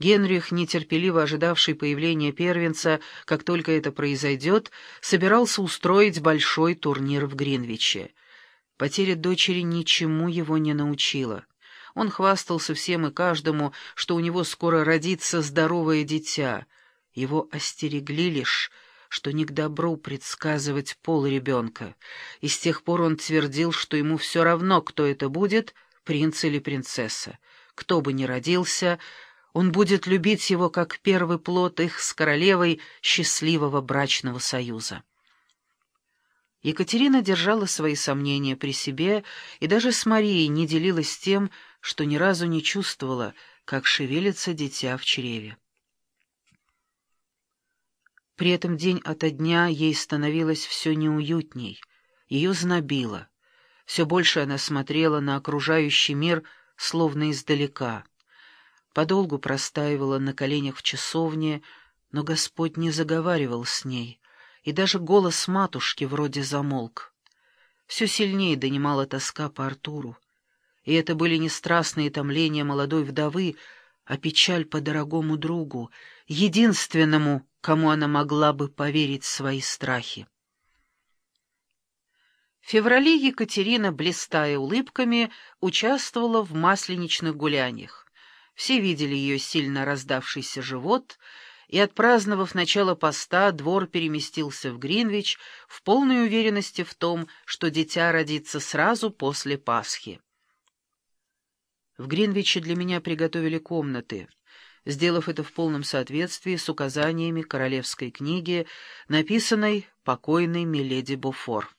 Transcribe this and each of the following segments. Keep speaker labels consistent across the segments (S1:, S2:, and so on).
S1: Генрих, нетерпеливо ожидавший появления первенца, как только это произойдет, собирался устроить большой турнир в Гринвиче. Потеря дочери ничему его не научила. Он хвастался всем и каждому, что у него скоро родится здоровое дитя. Его остерегли лишь, что не к добру предсказывать пол ребенка, и с тех пор он твердил, что ему все равно, кто это будет, принц или принцесса. Кто бы ни родился, он будет любить его как первый плод их с королевой счастливого брачного союза. Екатерина держала свои сомнения при себе и даже с Марией не делилась тем, что ни разу не чувствовала, как шевелится дитя в чреве. При этом день ото дня ей становилось все неуютней, ее знобило. Все больше она смотрела на окружающий мир, словно издалека. Подолгу простаивала на коленях в часовне, но Господь не заговаривал с ней, и даже голос матушки вроде замолк. Все сильнее донимала тоска по Артуру, и это были не страстные томления молодой вдовы, а печаль по дорогому другу, единственному, кому она могла бы поверить свои страхи. В феврале Екатерина, блистая улыбками, участвовала в масленичных гуляниях. Все видели ее сильно раздавшийся живот, и, отпраздновав начало поста, двор переместился в Гринвич в полной уверенности в том, что дитя родится сразу после Пасхи. В Гринвиче для меня приготовили комнаты — сделав это в полном соответствии с указаниями королевской книги, написанной покойной Миледи Буфор.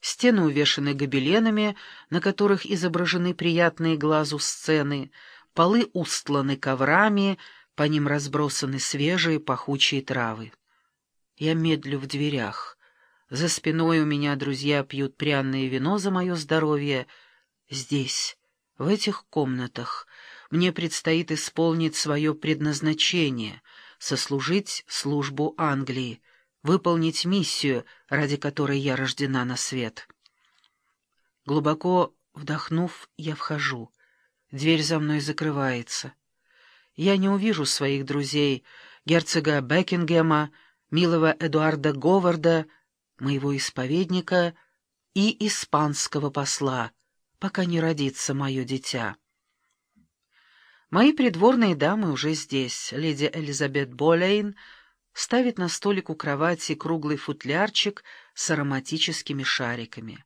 S1: Стены увешаны гобеленами, на которых изображены приятные глазу сцены, полы устланы коврами, по ним разбросаны свежие пахучие травы. Я медлю в дверях. За спиной у меня друзья пьют пряное вино за мое здоровье. Здесь, в этих комнатах, мне предстоит исполнить свое предназначение, сослужить службу Англии, выполнить миссию, ради которой я рождена на свет. Глубоко вдохнув, я вхожу. Дверь за мной закрывается. Я не увижу своих друзей, герцога Бекингема, милого Эдуарда Говарда, моего исповедника и испанского посла, пока не родится мое дитя. Мои придворные дамы уже здесь. Леди Элизабет Болейн ставит на столик у кровати круглый футлярчик с ароматическими шариками.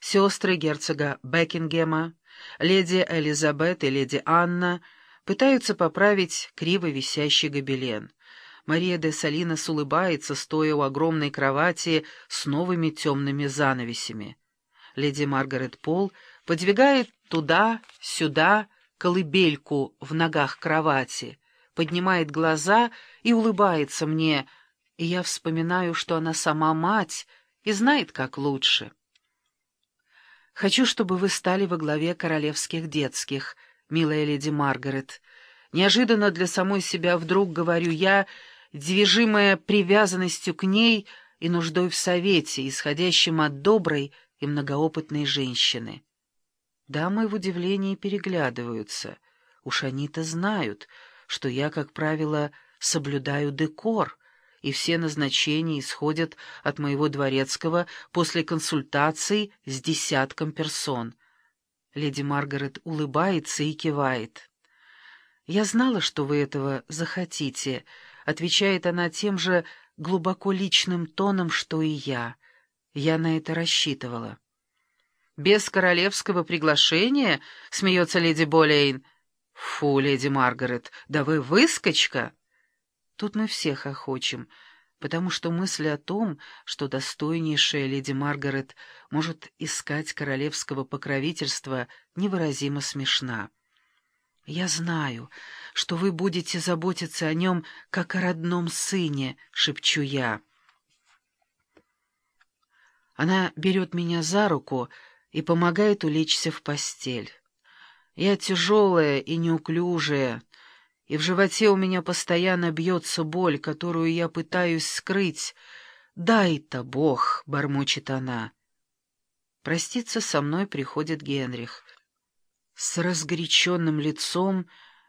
S1: Сестры герцога Бекингема, леди Элизабет и леди Анна пытаются поправить криво висящий гобелен. Мария де Салинос улыбается, стоя у огромной кровати с новыми темными занавесями. Леди Маргарет Пол подвигает туда-сюда, колыбельку в ногах кровати, поднимает глаза и улыбается мне, и я вспоминаю, что она сама мать и знает, как лучше. Хочу, чтобы вы стали во главе королевских детских, милая леди Маргарет. Неожиданно для самой себя вдруг говорю я, движимая привязанностью к ней и нуждой в совете, исходящем от доброй и многоопытной женщины. Дамы в удивлении переглядываются. Уж они-то знают, что я, как правило, соблюдаю декор, и все назначения исходят от моего дворецкого после консультаций с десятком персон. Леди Маргарет улыбается и кивает. «Я знала, что вы этого захотите», — отвечает она тем же глубоко личным тоном, что и я. Я на это рассчитывала. «Без королевского приглашения?» — смеется леди Болейн. «Фу, леди Маргарет, да вы выскочка!» Тут мы всех охочем, потому что мысль о том, что достойнейшая леди Маргарет может искать королевского покровительства, невыразимо смешна. «Я знаю, что вы будете заботиться о нем, как о родном сыне», — шепчу я. Она берет меня за руку, — и помогает улечься в постель. Я тяжелая и неуклюжая, и в животе у меня постоянно бьется боль, которую я пытаюсь скрыть. «Дай-то Бог!» — бормочет она. Проститься со мной приходит Генрих. С разгоряченным лицом,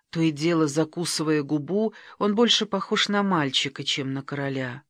S1: То и дело, закусывая губу, он больше похож на мальчика, чем на короля.